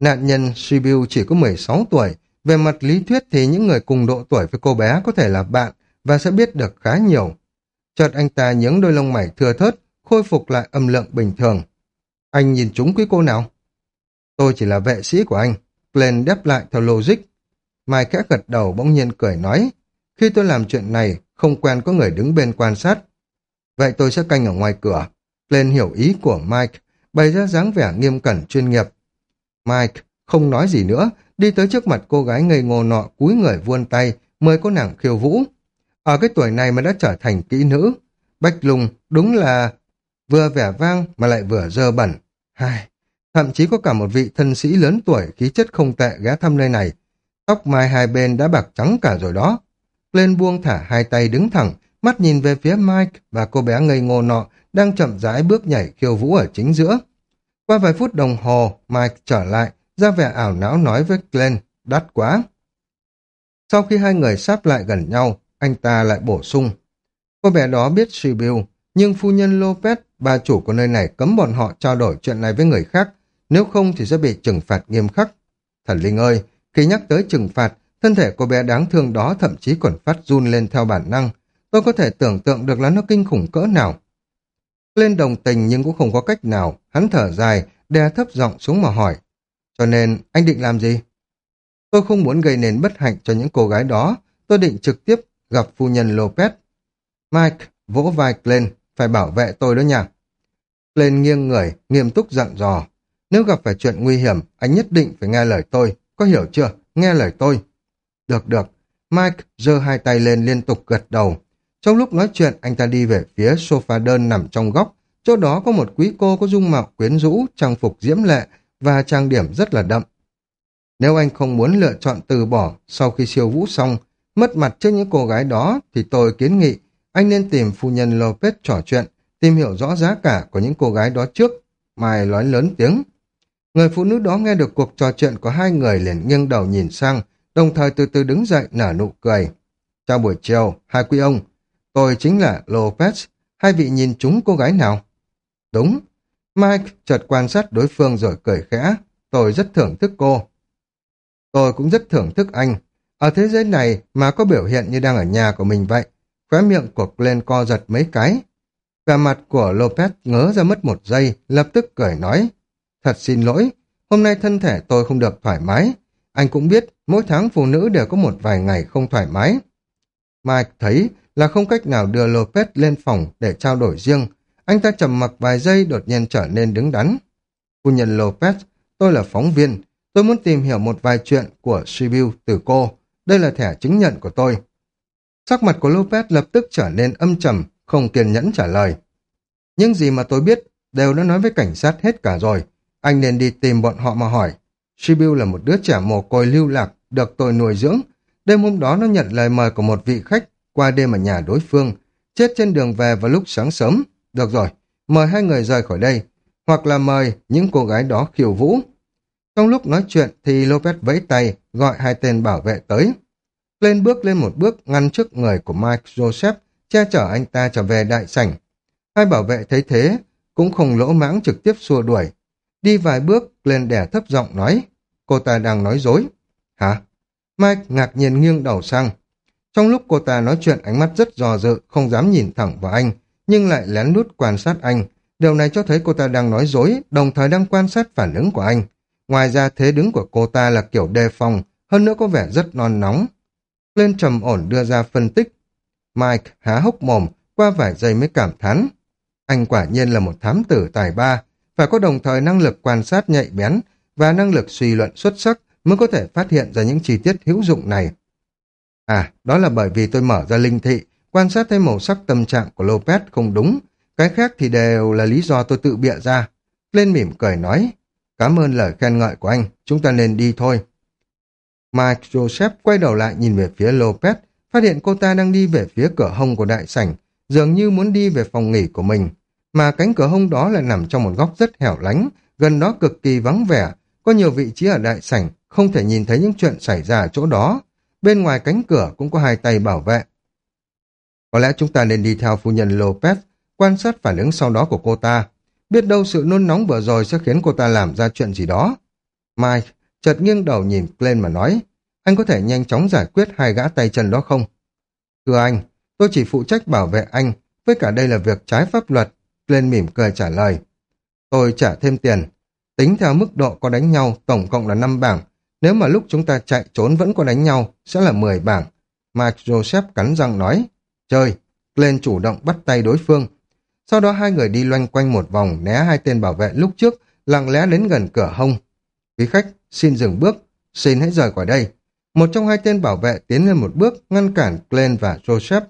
Nạn nhân Sibiu chỉ có 16 tuổi, về mặt lý thuyết thì những người cùng độ tuổi với cô bé có thể là bạn và sẽ biết được khá nhiều. Chợt anh ta nhướng đôi lông mày thưa thớt, khôi phục lại âm lượng bình thường. Anh nhìn chúng quý cô nào? Tôi chỉ là vệ sĩ của anh. Glenn đáp lại theo logic. Mai khẽ gật đầu bỗng nhiên cười nói. Khi tôi làm chuyện này, không quen có người đứng bên quan sát. Vậy tôi sẽ canh ở ngoài cửa. Glenn hiểu ý của Mike, bày ra dáng vẻ nghiêm cẩn chuyên nghiệp. Mike không nói gì nữa, đi tới trước mặt cô gái ngây ngô nọ cúi người vuông tay, mời cô nàng khiêu vũ. Ở cái tuổi này mà đã trở thành kỹ nữ. Bách lùng đúng là vừa vẻ vang mà lại vừa dơ bẩn. Hai, thậm chí có cả một vị thân sĩ lớn tuổi khí chất không tệ ghé thăm nơi này. Tóc mai hai bên đã bạc trắng cả rồi đó. Lên buông thả hai tay đứng thẳng, mắt nhìn về phía Mike và cô bé ngây ngô nọ đang chậm rãi bước nhảy khiêu vũ ở chính giữa. Qua vài phút đồng hồ, Mike trở lại, ra vẻ ảo não nói với Glenn, đắt quá. Sau khi hai người sáp lại gần nhau, anh ta lại bổ sung. Cô bé đó biết Sibyl, nhưng phu nhân Lopez, bà chủ của nơi này cấm bọn họ trao đổi chuyện này với người khác, nếu không thì sẽ bị trừng phạt nghiêm khắc. Thần Linh ơi, khi nhắc tới trừng phạt, thân thể cô bé đáng thương đó thậm chí còn phát run lên theo bản năng. Tôi có thể tưởng tượng được là nó kinh khủng cỡ nào. Lên đồng tình nhưng cũng không có cách nào, hắn thở dài, đè thấp giọng xuống mà hỏi. Cho nên, anh định làm gì? Tôi không muốn gây nên bất hạnh cho những cô gái đó, tôi định trực tiếp gặp phu nhân Lopez. Mike vỗ vai Glenn, phải bảo vệ tôi đó nha. Glenn nghiêng người, nghiêm túc dặn dò. Nếu gặp phải chuyện nguy hiểm, anh nhất định phải nghe lời tôi, có hiểu chưa? Nghe lời tôi. Được được. Mike giơ hai tay lên liên tục gật đầu. Trong lúc nói chuyện, anh ta đi về phía sofa đơn nằm trong góc. Chỗ đó có một quý cô có dung mạo quyến rũ, trang phục diễm lệ và trang điểm rất là đậm. Nếu anh không muốn lựa chọn từ bỏ sau khi siêu vũ xong, mất mặt trước những cô gái đó, thì tôi kiến nghị anh nên tìm phu nhân Lopez trò chuyện, tìm hiểu rõ giá cả của những cô gái đó trước. Mai nói lớn tiếng. Người phụ nữ đó nghe được cuộc trò chuyện của hai người liền nghiêng đầu nhìn sang, đồng thời từ từ đứng dậy nở nụ cười. Chào buổi chiều, hai quý ông. Tôi chính là Lopez. Hai vị nhìn chúng cô gái nào? Đúng. Mike chợt quan sát đối phương rồi cười khẽ. Tôi rất thưởng thức cô. Tôi cũng rất thưởng thức anh. Ở thế giới này mà có biểu hiện như đang ở nhà của mình vậy. Khóe miệng của Glenn co giật mấy cái. Vẻ mặt của Lopez ngớ ra mất một giây, lập tức cười nói. Thật xin lỗi, hôm nay thân thể tôi không được thoải mái. Anh cũng biết, mỗi tháng phụ nữ đều có một vài ngày không thoải mái. Mike thấy là không cách nào đưa Lopez lên phòng để trao đổi riêng. Anh ta trầm mặc vài giây đột nhiên trở nên đứng đắn. Phu nhân Lopez, tôi là phóng viên. Tôi muốn tìm hiểu một vài chuyện của Sibiu từ cô. Đây là thẻ chứng nhận của tôi. Sắc mặt của Lopez lập tức trở nên âm trầm, không kiên nhẫn trả lời. Những gì mà tôi biết đều đã nói với cảnh sát hết cả rồi. Anh nên đi tìm bọn họ mà hỏi. Sibiu là một đứa trẻ mồ côi lưu lạc, được tôi nuôi dưỡng. Đêm hôm đó nó nhận lời mời của một vị khách qua đêm ở nhà đối phương, chết trên đường về vào lúc sáng sớm. Được rồi, mời hai người rời khỏi đây, hoặc là mời những cô gái đó khiêu vũ. Trong lúc nói chuyện thì Lopez vẫy tay, gọi hai tên bảo vệ tới. Lên bước lên một bước ngăn trước người của Mike Joseph, che chở anh ta trở về đại sảnh. Hai bảo vệ thấy thế, cũng không lỗ mãng trực tiếp xua đuổi. Đi vài bước, lên đẻ thấp giọng nói, cô ta đang nói dối. Hả? Mike ngạc nhiên nghiêng đầu sang. Trong lúc cô ta nói chuyện ánh mắt rất dò dự, không dám nhìn thẳng vào anh, nhưng lại lén lút quan sát anh. Điều này cho thấy cô ta đang nói dối, đồng thời đang quan sát phản ứng của anh. Ngoài ra thế đứng của cô ta là kiểu đề phòng, hơn nữa có vẻ rất non nóng. Lên trầm ổn đưa ra phân tích. Mike há hốc mồm, qua vài giây mới cảm thán. Anh quả nhiên là một thám tử tài ba, phải có đồng thời năng lực quan sát nhạy bén và năng lực suy luận xuất sắc mới có thể phát hiện ra những chi tiết hữu dụng này. À, đó là bởi vì tôi mở ra linh thị, quan sát thấy màu sắc tâm trạng của Lopez không đúng, cái khác thì đều là lý do tôi tự bịa ra. Lên mỉm cười nói, cảm ơn lời khen ngợi của anh, chúng ta nên đi thôi. Mike Joseph quay đầu lại nhìn về phía Lopez, phát hiện cô ta đang đi về phía cửa hông của đại sảnh, dường như muốn đi về phòng nghỉ của mình. Mà cánh cửa hông đó lại nằm trong một góc rất hẻo lánh, gần đó cực kỳ vắng vẻ, có nhiều vị trí ở đại sảnh, không thể nhìn thấy những chuyện xảy ra ở chỗ đó. Bên ngoài cánh cửa cũng có hai tay bảo vệ. Có lẽ chúng ta nên đi theo phu nhân Lopez, quan sát phản ứng sau đó của cô ta. Biết đâu sự nôn nóng vừa rồi sẽ khiến cô ta làm ra chuyện gì đó. Mike chợt nghiêng đầu nhìn lên mà nói, anh có thể nhanh chóng giải quyết hai gã tay chân đó không? Thưa anh, tôi chỉ phụ trách bảo vệ anh, với cả đây là việc trái pháp luật. Glenn mỉm cười trả lời. Tôi trả thêm tiền. Tính theo mức độ có đánh nhau, tổng cộng là 5 bảng. Nếu mà lúc chúng ta chạy trốn vẫn có đánh nhau, sẽ là 10 bảng. Mike Joseph cắn răng nói chơi. Lên chủ động bắt tay đối phương. Sau đó hai người đi loanh quanh một vòng né hai tên bảo vệ lúc trước, lặng lẽ đến gần cửa hông. Quý khách, xin dừng bước, xin hãy rời khỏi đây. Một trong hai tên bảo vệ tiến lên một bước, ngăn cản Glenn và Joseph.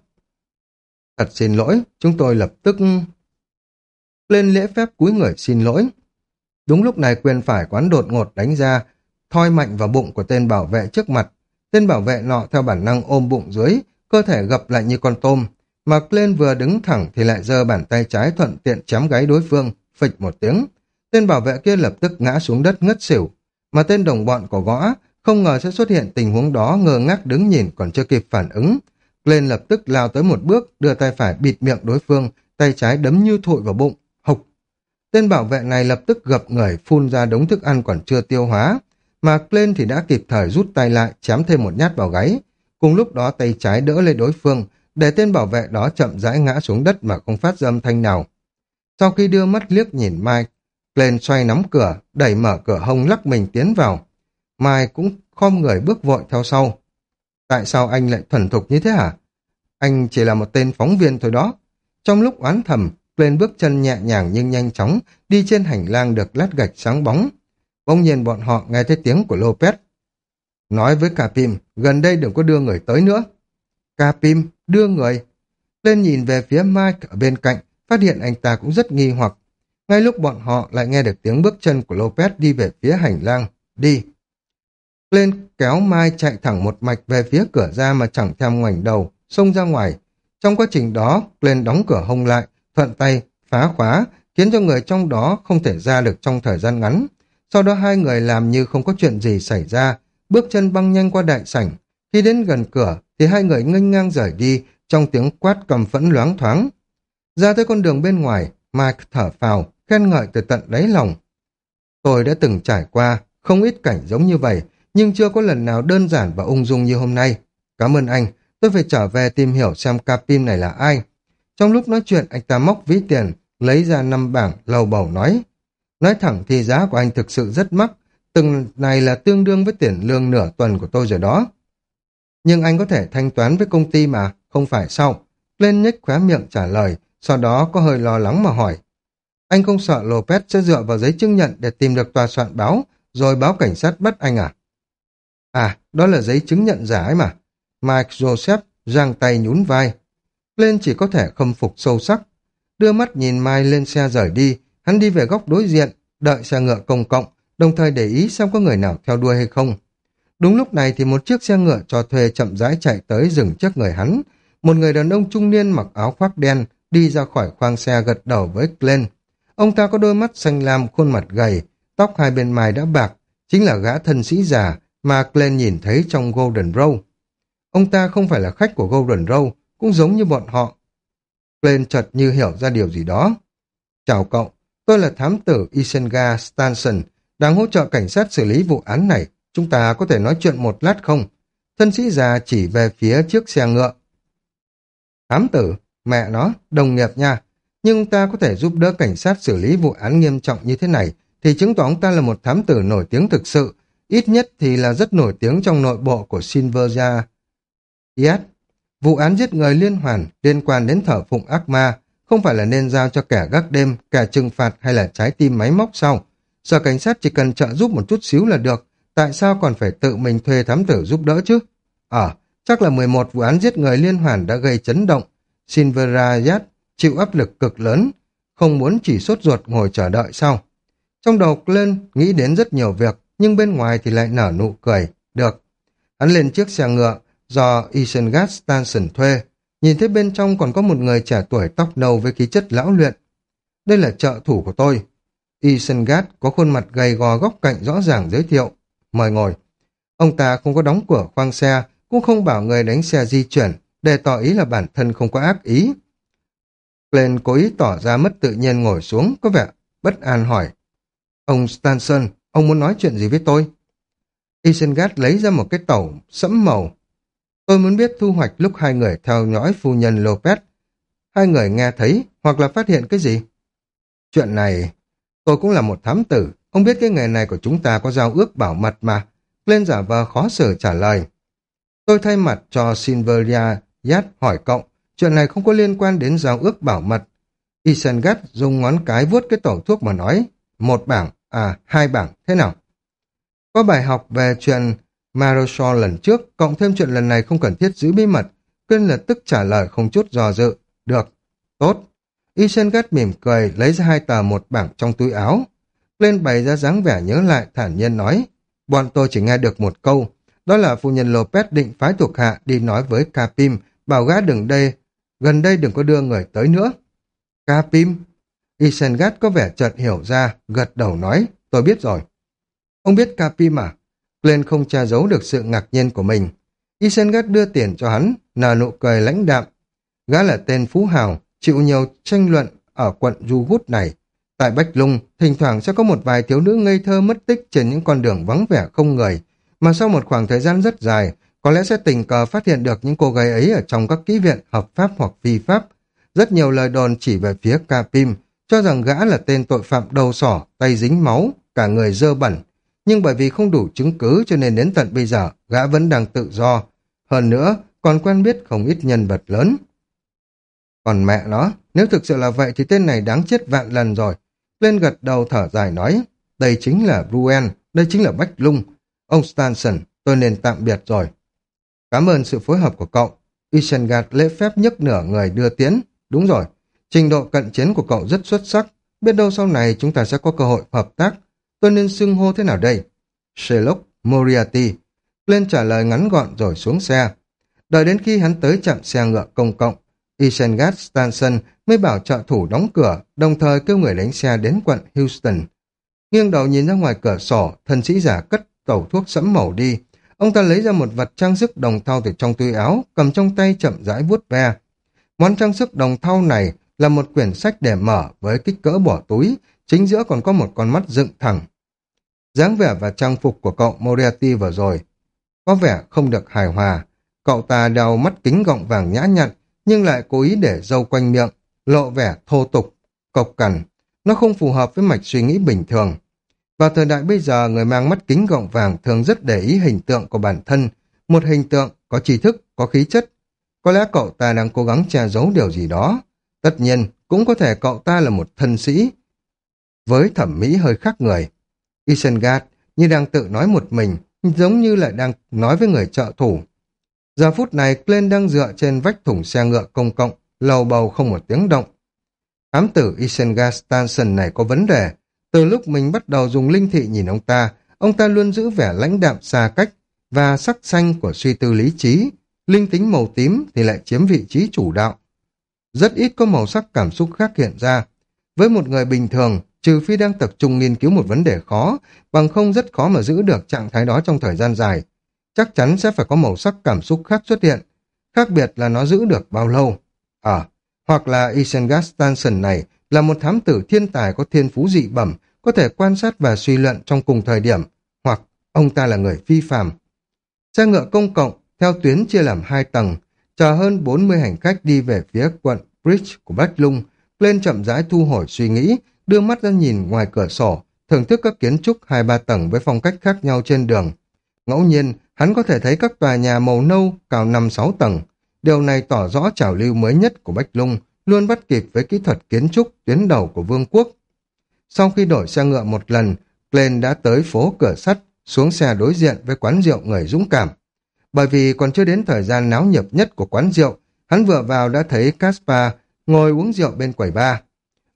Thật xin lỗi, chúng tôi lập tức... Glenn lễ phép cúi người xin lỗi. Đúng lúc này quyền phải quán đột ngột đánh ra, thoi mạnh vào bụng của tên bảo vệ trước mặt. Tên bảo vệ nọ theo bản năng ôm bụng dưới, cơ thể gập lại như con tôm. Mà lên vừa đứng thẳng thì lại giơ bàn tay trái thuận tiện chém gáy đối phương, phịch một tiếng. Tên bảo vệ kia lập tức ngã xuống đất ngất xỉu. Mà tên đồng bọn của gõ không ngờ sẽ xuất hiện tình huống đó ngơ ngác đứng nhìn còn chưa kịp phản ứng. Lên lập tức lao tới một bước, đưa tay phải bịt miệng đối phương, tay trái đấm như thội vào bụng, hục. Tên bảo vệ này lập tức gập người phun ra đống thức ăn còn chưa tiêu hóa, mà lên thì đã kịp thời rút tay lại, chém thêm một nhát vào gáy. Cùng lúc đó tay trái đỡ lên đối phương, để tên bảo vệ đó chậm rãi ngã xuống đất mà không phát ra âm thanh nào. Sau khi đưa mắt liếc nhìn Mike, lên xoay nắm cửa, đẩy mở cửa hông lắc mình tiến vào. Mai cũng khom người bước vội theo sau. Tại sao anh lại thuần thục như thế hả? Anh chỉ là một tên phóng viên thôi đó. Trong lúc oán thầm, lên bước chân nhẹ nhàng nhưng nhanh chóng, đi trên hành lang được lát gạch sáng bóng. Bỗng nhiên bọn họ nghe thấy tiếng của Lopez. Nói với Capim, gần đây đừng có đưa người tới nữa. Capim, đưa người. Lên nhìn về phía Mike ở bên cạnh, phát hiện anh ta cũng rất nghi hoặc. Ngay lúc bọn họ lại nghe được tiếng bước chân của Lopez đi về phía hành lang. Đi. Lên kéo Mai chạy thẳng một mạch về phía cửa ra mà chẳng thèm ngoảnh đầu, xông ra ngoài. Trong quá trình đó, lên đóng cửa hông lại, thuận tay, phá khóa, khiến cho người trong đó không thể ra được trong thời gian ngắn. Sau đó hai người làm như không có chuyện gì xảy ra, bước chân băng nhanh qua đại sảnh. Khi đến gần cửa, thì hai người nghênh ngang rời đi trong tiếng quát cầm phẫn loáng thoáng. Ra tới con đường bên ngoài, Mike thở phào, khen ngợi từ tận đáy lòng. Tôi đã từng trải qua không ít cảnh giống như vậy, nhưng chưa có lần nào đơn giản và ung dung như hôm nay. Cảm ơn anh, tôi phải trở về tìm hiểu xem Capim này là ai. Trong lúc nói chuyện, anh ta móc ví tiền, lấy ra năm bảng, lầu bầu nói. Nói thẳng thì giá của anh thực sự rất mắc, từng này là tương đương với tiền lương nửa tuần của tôi rồi đó. Nhưng anh có thể thanh toán với công ty mà, không phải sao? Lên nhếch khóe miệng trả lời, sau đó có hơi lo lắng mà hỏi. Anh không sợ Lopez sẽ dựa vào giấy chứng nhận để tìm được tòa soạn báo, rồi báo cảnh sát bắt anh à? À, đó là giấy chứng nhận giả ấy mà. Mike Joseph giang tay nhún vai. Lên chỉ có thể khâm phục sâu sắc. Đưa mắt nhìn Mai lên xe rời đi, hắn đi về góc đối diện, đợi xe ngựa công cộng, đồng thời để ý xem có người nào theo đuôi hay không. Đúng lúc này thì một chiếc xe ngựa cho thuê chậm rãi chạy tới dừng trước người hắn. Một người đàn ông trung niên mặc áo khoác đen đi ra khỏi khoang xe gật đầu với Glenn. Ông ta có đôi mắt xanh lam, khuôn mặt gầy, tóc hai bên mài đã bạc, chính là gã thân sĩ già mà Glenn nhìn thấy trong Golden Row. Ông ta không phải là khách của Golden Row, cũng giống như bọn họ. Glenn chợt như hiểu ra điều gì đó. Chào cậu, tôi là thám tử Isenga Stanson, đang hỗ trợ cảnh sát xử lý vụ án này. Chúng ta có thể nói chuyện một lát không? Thân sĩ già chỉ về phía chiếc xe ngựa. Thám tử, mẹ nó, đồng nghiệp nha. Nhưng ta có thể giúp đỡ cảnh sát xử lý vụ án nghiêm trọng như thế này, thì chứng tỏ ông ta là một thám tử nổi tiếng thực sự, ít nhất thì là rất nổi tiếng trong nội bộ của Silverja. Yes, vụ án giết người liên hoàn liên quan đến thở phụng ác ma, không phải là nên giao cho kẻ gác đêm, kẻ trừng phạt hay là trái tim máy móc sau. Sở cảnh sát chỉ cần trợ giúp một chút xíu là được, tại sao còn phải tự mình thuê thám tử giúp đỡ chứ? Ờ, à, chắc là 11 vụ án giết người liên hoàn đã gây chấn động. Silverayat chịu áp lực cực lớn, không muốn chỉ sốt ruột ngồi chờ đợi sau. Trong đầu lên nghĩ đến rất nhiều việc, nhưng bên ngoài thì lại nở nụ cười. Được. Hắn lên chiếc xe ngựa do Isengard Stanson thuê. Nhìn thấy bên trong còn có một người trẻ tuổi tóc nâu với khí chất lão luyện. Đây là trợ thủ của tôi. Isengard có khuôn mặt gầy gò góc cạnh rõ ràng giới thiệu. Mời ngồi. Ông ta không có đóng cửa khoang xe, cũng không bảo người đánh xe di chuyển, để tỏ ý là bản thân không có ác ý. Glenn cố ý tỏ ra mất tự nhiên ngồi xuống, có vẻ bất an hỏi. Ông Stanson, ông muốn nói chuyện gì với tôi? Isengard lấy ra một cái tẩu sẫm màu. Tôi muốn biết thu hoạch lúc hai người theo dõi phu nhân Lopez. Hai người nghe thấy hoặc là phát hiện cái gì? Chuyện này, tôi cũng là một thám tử. Ông biết cái nghề này của chúng ta có giao ước bảo mật mà. Lên giả vờ khó xử trả lời. Tôi thay mặt cho Silveria Yat hỏi cộng chuyện này không có liên quan đến giao ước bảo mật. Isengard dùng ngón cái vuốt cái tổ thuốc mà nói, một bảng, à, hai bảng, thế nào? Có bài học về chuyện Marosol lần trước, cộng thêm chuyện lần này không cần thiết giữ bí mật, Quyên lập tức trả lời không chút dò dự. Được, tốt. Isengard mỉm cười, lấy ra hai tờ một bảng trong túi áo. Lên bày ra dáng vẻ nhớ lại, thản nhiên nói. Bọn tôi chỉ nghe được một câu, đó là phu nhân Lopez định phái thuộc hạ đi nói với Capim, bảo gã đừng đây, gần đây đừng có đưa người tới nữa. Capim? Isengard có vẻ chợt hiểu ra, gật đầu nói, tôi biết rồi. Ông biết Capim à? Glenn không che giấu được sự ngạc nhiên của mình. Isengard đưa tiền cho hắn, nở nụ cười lãnh đạm. Gã là tên phú hào, chịu nhiều tranh luận ở quận Du hút này. Tại Bách Lung, thỉnh thoảng sẽ có một vài thiếu nữ ngây thơ mất tích trên những con đường vắng vẻ không người, mà sau một khoảng thời gian rất dài, có lẽ sẽ tình cờ phát hiện được những cô gái ấy ở trong các kỹ viện hợp pháp hoặc phi pháp. Rất nhiều lời đồn chỉ về phía Capim, cho rằng gã là tên tội phạm đầu sỏ, tay dính máu, cả người dơ bẩn. Nhưng bởi vì không đủ chứng cứ cho nên đến tận bây giờ, gã vẫn đang tự do. Hơn nữa, còn quen biết không ít nhân vật lớn. Còn mẹ nó, nếu thực sự là vậy thì tên này đáng chết vạn lần rồi. Lên gật đầu thở dài nói, đây chính là Ruen, đây chính là Bách Lung. Ông Stanson, tôi nên tạm biệt rồi. Cảm ơn sự phối hợp của cậu. Isengard lễ phép nhấc nửa người đưa tiến. Đúng rồi, trình độ cận chiến của cậu rất xuất sắc. Biết đâu sau này chúng ta sẽ có cơ hội hợp tác. Tôi nên xưng hô thế nào đây? Sherlock Moriarty. Lên trả lời ngắn gọn rồi xuống xe. Đợi đến khi hắn tới chạm xe ngựa công cộng, Isengard Stanson mới bảo trợ thủ đóng cửa, đồng thời kêu người đánh xe đến quận Houston. Nghiêng đầu nhìn ra ngoài cửa sổ, thần sĩ giả cất tẩu thuốc sẫm màu đi. Ông ta lấy ra một vật trang sức đồng thau từ trong túi áo, cầm trong tay chậm rãi vuốt ve. Món trang sức đồng thau này là một quyển sách để mở với kích cỡ bỏ túi, chính giữa còn có một con mắt dựng thẳng. dáng vẻ và trang phục của cậu Moriarty vừa rồi có vẻ không được hài hòa. Cậu ta đeo mắt kính gọng vàng nhã nhặn, nhưng lại cố ý để dâu quanh miệng, lộ vẻ thô tục, cộc cằn. Nó không phù hợp với mạch suy nghĩ bình thường. Vào thời đại bây giờ, người mang mắt kính gọng vàng thường rất để ý hình tượng của bản thân, một hình tượng có trí thức, có khí chất. Có lẽ cậu ta đang cố gắng che giấu điều gì đó. Tất nhiên, cũng có thể cậu ta là một thân sĩ, với thẩm mỹ hơi khác người. Isengard như đang tự nói một mình, giống như lại đang nói với người trợ thủ. Giờ phút này, Glenn đang dựa trên vách thủng xe ngựa công cộng, lầu bầu không một tiếng động. Ám tử Isengard Stanson này có vấn đề, từ lúc mình bắt đầu dùng linh thị nhìn ông ta, ông ta luôn giữ vẻ lãnh đạm xa cách và sắc xanh của suy tư lý trí. Linh tính màu tím thì lại chiếm vị trí chủ đạo. Rất ít có màu sắc cảm xúc khác hiện ra. Với một người bình thường, trừ phi đang tập trung nghiên cứu một vấn đề khó, bằng không rất khó mà giữ được trạng thái đó trong thời gian dài. Chắc chắn sẽ phải có màu sắc cảm xúc khác xuất hiện. Khác biệt là nó giữ được bao lâu. À, hoặc là Isengard Stanson này là một thám tử thiên tài có thiên phú dị bẩm, có thể quan sát và suy luận trong cùng thời điểm, hoặc ông ta là người phi phàm. Xe ngựa công cộng theo tuyến chia làm hai tầng, chờ hơn 40 hành khách đi về phía quận Bridge của Bách Lung, lên chậm rãi thu hồi suy nghĩ, đưa mắt ra nhìn ngoài cửa sổ, thưởng thức các kiến trúc hai ba tầng với phong cách khác nhau trên đường. Ngẫu nhiên, hắn có thể thấy các tòa nhà màu nâu cao năm sáu tầng. Điều này tỏ rõ trào lưu mới nhất của Bách Lung, luôn bắt kịp với kỹ thuật kiến trúc tuyến đầu của vương quốc. Sau khi đổi xe ngựa một lần, Glenn đã tới phố cửa sắt, xuống xe đối diện với quán rượu người dũng cảm. Bởi vì còn chưa đến thời gian náo nhiệt nhất của quán rượu, hắn vừa vào đã thấy Caspar ngồi uống rượu bên quầy bar.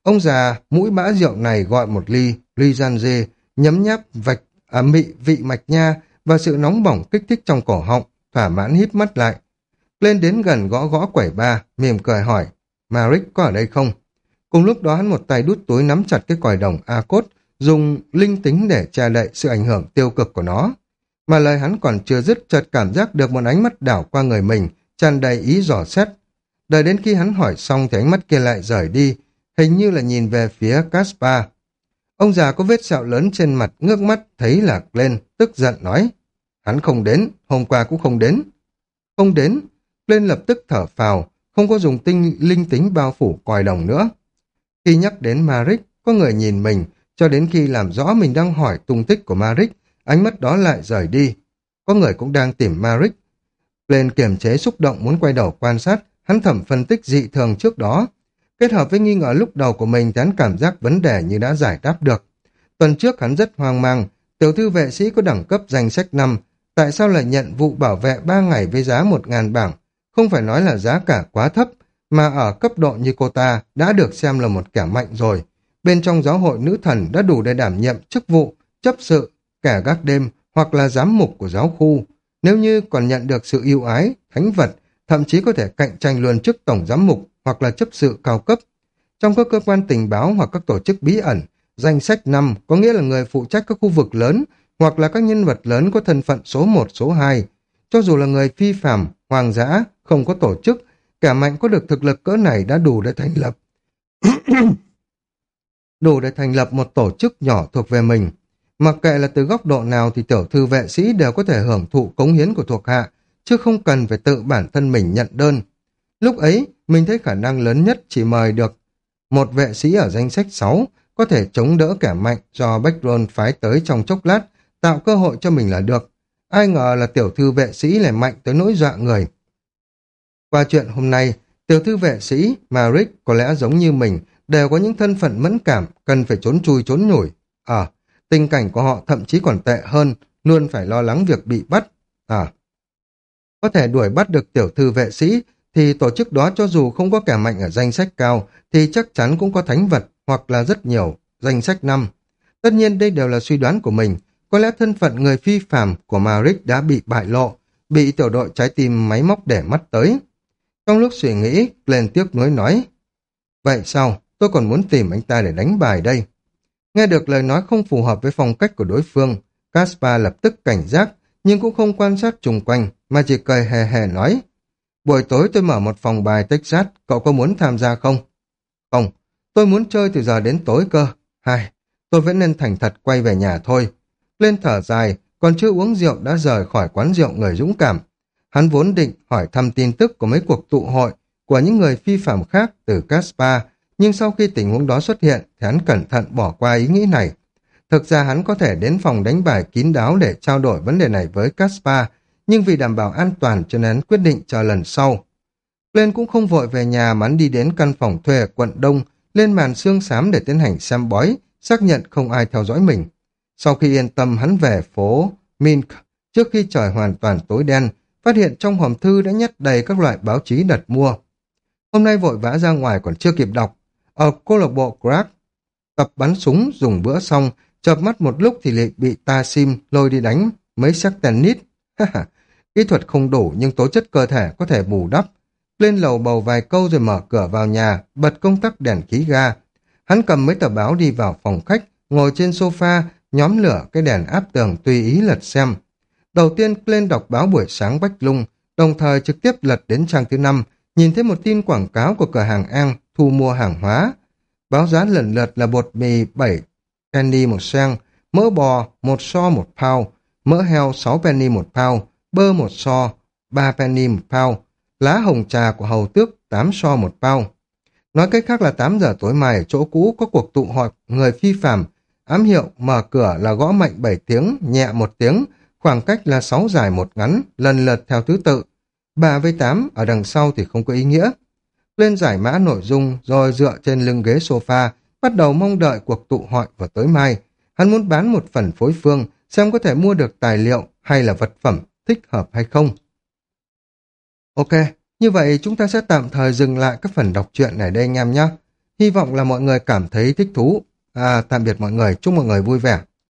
Ông già mũi bã rượu này gọi một ly, ly gian dê, nhấm nháp vạch, à, mị vị mạch nha và sự nóng bỏng kích thích trong cổ họng, thỏa mãn híp mắt lại. Lên đến gần gõ gõ quẩy ba, mỉm cười hỏi, Maric có ở đây không? Cùng lúc đó hắn một tay đút túi nắm chặt cái còi đồng A-cốt, dùng linh tính để che đậy sự ảnh hưởng tiêu cực của nó. Mà lời hắn còn chưa dứt chợt cảm giác được một ánh mắt đảo qua người mình, tràn đầy ý dò xét. Đợi đến khi hắn hỏi xong thì ánh mắt kia lại rời đi, hình như là nhìn về phía Caspar. Ông già có vết sẹo lớn trên mặt, ngước mắt, thấy là lên, tức giận nói. Hắn không đến, hôm qua cũng không đến. Không đến, lên lập tức thở phào, không có dùng tinh linh tính bao phủ còi đồng nữa. Khi nhắc đến Maric, có người nhìn mình, cho đến khi làm rõ mình đang hỏi tung tích của Maric, ánh mắt đó lại rời đi. Có người cũng đang tìm Maric. Lên kiềm chế xúc động muốn quay đầu quan sát, hắn thẩm phân tích dị thường trước đó. Kết hợp với nghi ngờ lúc đầu của mình thì hắn cảm giác vấn đề như đã giải đáp được. Tuần trước hắn rất hoang mang, tiểu thư vệ sĩ có đẳng cấp danh sách năm, tại sao lại nhận vụ bảo vệ 3 ngày với giá 1.000 bảng? Không phải nói là giá cả quá thấp, mà ở cấp độ như cô ta đã được xem là một kẻ mạnh rồi. Bên trong giáo hội nữ thần đã đủ để đảm nhiệm chức vụ, chấp sự, kẻ gác đêm hoặc là giám mục của giáo khu. Nếu như còn nhận được sự yêu ái, thánh vật, thậm chí có thể cạnh tranh luôn chức tổng giám mục hoặc là chấp sự cao cấp. Trong các cơ quan tình báo hoặc các tổ chức bí ẩn, danh sách năm có nghĩa là người phụ trách các khu vực lớn hoặc là các nhân vật lớn có thân phận số 1, số 2. Cho dù là người phi phạm, hoàng dã, không có tổ chức, kẻ mạnh có được thực lực cỡ này đã đủ để thành lập. [COUGHS] đủ để thành lập một tổ chức nhỏ thuộc về mình. Mặc kệ là từ góc độ nào thì tiểu thư vệ sĩ đều có thể hưởng thụ cống hiến của thuộc hạ, chứ không cần phải tự bản thân mình nhận đơn. Lúc ấy, mình thấy khả năng lớn nhất chỉ mời được một vệ sĩ ở danh sách 6 có thể chống đỡ kẻ mạnh do Backroll phái tới trong chốc lát, tạo cơ hội cho mình là được. Ai ngờ là tiểu thư vệ sĩ lại mạnh tới nỗi dọa người. Qua chuyện hôm nay, tiểu thư vệ sĩ mà Rick có lẽ giống như mình đều có những thân phận mẫn cảm, cần phải trốn chui trốn nhủi. À, tình cảnh của họ thậm chí còn tệ hơn, luôn phải lo lắng việc bị bắt. À, có thể đuổi bắt được tiểu thư vệ sĩ, thì tổ chức đó cho dù không có kẻ mạnh ở danh sách cao, thì chắc chắn cũng có thánh vật hoặc là rất nhiều, danh sách năm. Tất nhiên đây đều là suy đoán của mình, có lẽ thân phận người phi phàm của Maric đã bị bại lộ, bị tiểu đội trái tim máy móc để mắt tới. Trong lúc suy nghĩ, lên tiếc nuối nói, Vậy sao, tôi còn muốn tìm anh ta để đánh bài đây. Nghe được lời nói không phù hợp với phong cách của đối phương, Caspar lập tức cảnh giác, nhưng cũng không quan sát chung quanh, mà chỉ cười hề hề nói, Buổi tối tôi mở một phòng bài Texas, cậu có muốn tham gia không? Không, tôi muốn chơi từ giờ đến tối cơ. Hai, tôi vẫn nên thành thật quay về nhà thôi. Lên thở dài, còn chưa uống rượu đã rời khỏi quán rượu người dũng cảm. Hắn vốn định hỏi thăm tin tức của mấy cuộc tụ hội của những người phi phạm khác từ Caspar, nhưng sau khi tình huống đó xuất hiện thì hắn cẩn thận bỏ qua ý nghĩ này. Thực ra hắn có thể đến phòng đánh bài kín đáo để trao đổi vấn đề này với Caspar, nhưng vì đảm bảo an toàn cho nên quyết định chờ lần sau. Lên cũng không vội về nhà mà hắn đi đến căn phòng thuê ở quận Đông, lên màn xương xám để tiến hành xem bói, xác nhận không ai theo dõi mình. Sau khi yên tâm hắn về phố Mink, trước khi trời hoàn toàn tối đen, phát hiện trong hòm thư đã nhét đầy các loại báo chí đặt mua. Hôm nay vội vã ra ngoài còn chưa kịp đọc. Ở câu lạc bộ Crack, tập bắn súng dùng bữa xong, chợp mắt một lúc thì lại bị ta sim lôi đi đánh mấy sắc tennis. Kỹ thuật không đủ nhưng tố chất cơ thể có thể bù đắp. Lên lầu bầu vài câu rồi mở cửa vào nhà, bật công tắc đèn khí ga. Hắn cầm mấy tờ báo đi vào phòng khách, ngồi trên sofa, nhóm lửa cái đèn áp tường tùy ý lật xem. Đầu tiên lên đọc báo buổi sáng Bách Lung, đồng thời trực tiếp lật đến trang thứ năm, nhìn thấy một tin quảng cáo của cửa hàng An thu mua hàng hóa. Báo giá lần lượt là bột mì 7 penny một sen, mỡ bò một so một pound, mỡ heo 6 penny một pound, bơ một so, 3 penny một pound, lá hồng trà của hầu tước 8 so một pound. Nói cách khác là 8 giờ tối mai ở chỗ cũ có cuộc tụ họp người phi phạm, ám hiệu mở cửa là gõ mạnh 7 tiếng, nhẹ một tiếng, khoảng cách là 6 dài một ngắn, lần lượt theo thứ tự. 3 với 8 ở đằng sau thì không có ý nghĩa. Lên giải mã nội dung rồi dựa trên lưng ghế sofa, bắt đầu mong đợi cuộc tụ hội vào tối mai. Hắn muốn bán một phần phối phương, xem có thể mua được tài liệu hay là vật phẩm thích hợp hay không. Ok, như vậy chúng ta sẽ tạm thời dừng lại các phần đọc truyện này đây anh em nhé. Hy vọng là mọi người cảm thấy thích thú. À, tạm biệt mọi người, chúc mọi người vui vẻ.